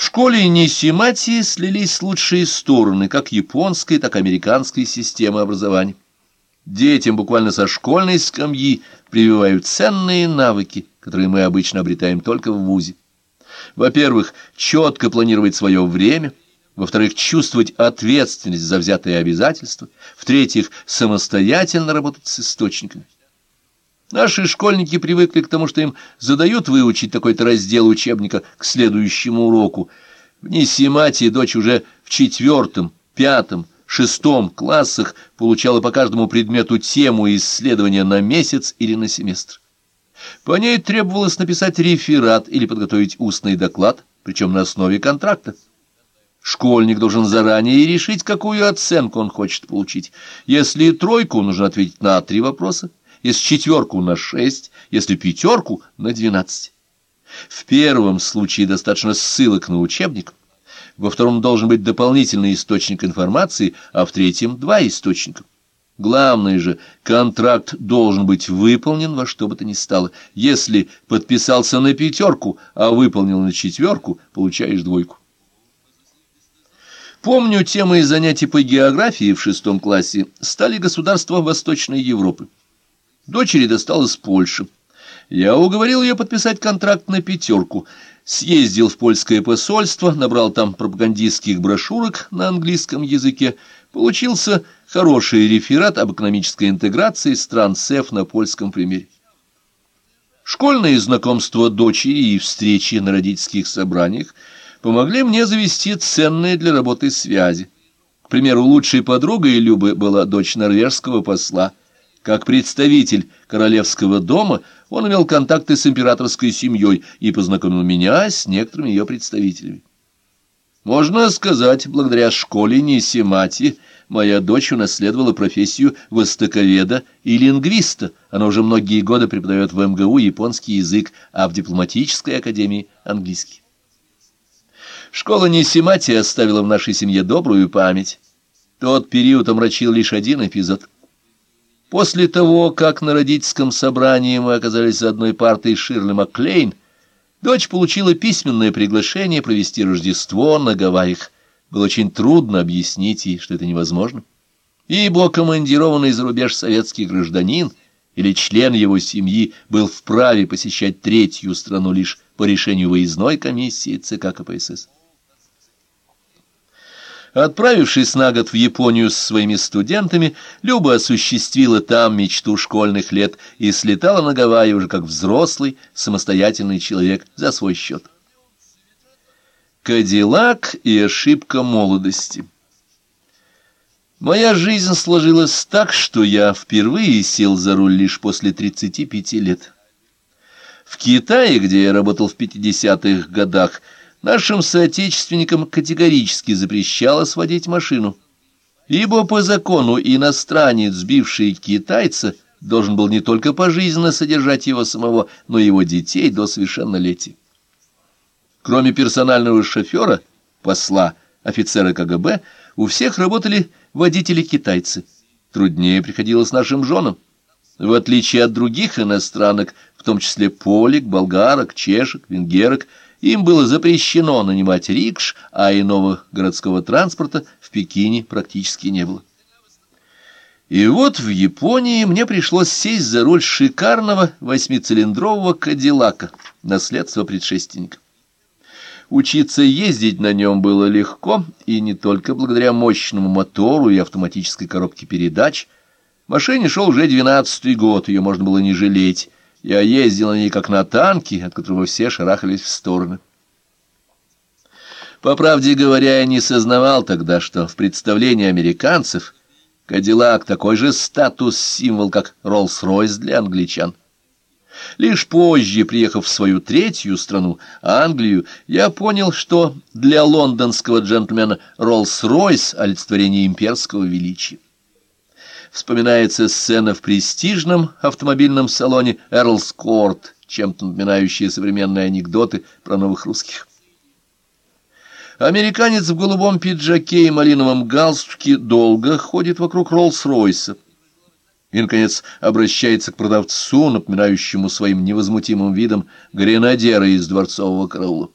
В школе Нисимати слились лучшие стороны как японской, так и американской системы образования. Детям буквально со школьной скамьи прививают ценные навыки, которые мы обычно обретаем только в ВУЗе. Во-первых, четко планировать свое время, во-вторых, чувствовать ответственность за взятые обязательства, в-третьих, самостоятельно работать с источниками. Наши школьники привыкли к тому, что им задают выучить такой-то раздел учебника к следующему уроку. В Нисимате дочь уже в четвертом, пятом, шестом классах получала по каждому предмету тему исследования на месяц или на семестр. По ней требовалось написать реферат или подготовить устный доклад, причем на основе контракта. Школьник должен заранее решить, какую оценку он хочет получить. Если тройку, нужно ответить на три вопроса если четверку на шесть, если пятерку на двенадцать. В первом случае достаточно ссылок на учебник, во втором должен быть дополнительный источник информации, а в третьем два источника. Главное же, контракт должен быть выполнен во что бы то ни стало. Если подписался на пятерку, а выполнил на четверку, получаешь двойку. Помню, темой занятий по географии в шестом классе стали государства Восточной Европы. Дочери досталось Польши. Я уговорил ее подписать контракт на пятерку. Съездил в польское посольство, набрал там пропагандистских брошюрок на английском языке. Получился хороший реферат об экономической интеграции стран СЭФ на польском примере. Школьные знакомства дочери и встречи на родительских собраниях помогли мне завести ценные для работы связи. К примеру, лучшей подругой Любы была дочь норвежского посла – как представитель королевского дома он имел контакты с императорской семьей и познакомил меня с некоторыми ее представителями. Можно сказать, благодаря школе Нисимати моя дочь унаследовала профессию востоковеда и лингвиста. Она уже многие годы преподает в МГУ японский язык, а в дипломатической академии английский. Школа Нисимати оставила в нашей семье добрую память. Тот период омрачил лишь один эпизод — После того, как на родительском собрании мы оказались за одной партой Ширли Маклейн, дочь получила письменное приглашение провести Рождество на Гавайях. Было очень трудно объяснить ей, что это невозможно. Ибо командированный за рубеж советский гражданин или член его семьи был вправе посещать третью страну лишь по решению выездной комиссии ЦК КПСС. Отправившись на год в Японию с своими студентами, Люба осуществила там мечту школьных лет и слетала на Гавайи уже как взрослый, самостоятельный человек за свой счет. Кадиллак и ошибка молодости Моя жизнь сложилась так, что я впервые сел за руль лишь после 35 лет. В Китае, где я работал в 50-х годах, Нашим соотечественникам категорически запрещалось водить машину, ибо по закону иностранец, сбивший китайца, должен был не только пожизненно содержать его самого, но и его детей до совершеннолетия. Кроме персонального шофера, посла, офицера КГБ, у всех работали водители-китайцы. Труднее приходилось нашим женам. В отличие от других иностранок, в том числе полик, болгарок, чешек, венгерок, им было запрещено нанимать рикш, а иного городского транспорта в Пекине практически не было. И вот в Японии мне пришлось сесть за руль шикарного восьмицилиндрового кадиллака, наследство предшественника. Учиться ездить на нем было легко, и не только благодаря мощному мотору и автоматической коробке передач. Машине шел уже двенадцатый год, ее можно было не жалеть, я ездил на ней как на танке, от которого все шарахались в стороны. По правде говоря, я не сознавал тогда, что в представлении американцев Кадиллак такой же статус-символ, как Роллс-Ройс для англичан. Лишь позже, приехав в свою третью страну, Англию, я понял, что для лондонского джентльмена Роллс-Ройс — олицетворение имперского величия вспоминается сцена в престижном автомобильном салоне «Эрлс Корт», чем-то напоминающие современные анекдоты про новых русских. Американец в голубом пиджаке и малиновом галстуке долго ходит вокруг Роллс-Ройса. И, наконец, обращается к продавцу, напоминающему своим невозмутимым видом гренадера из дворцового караула.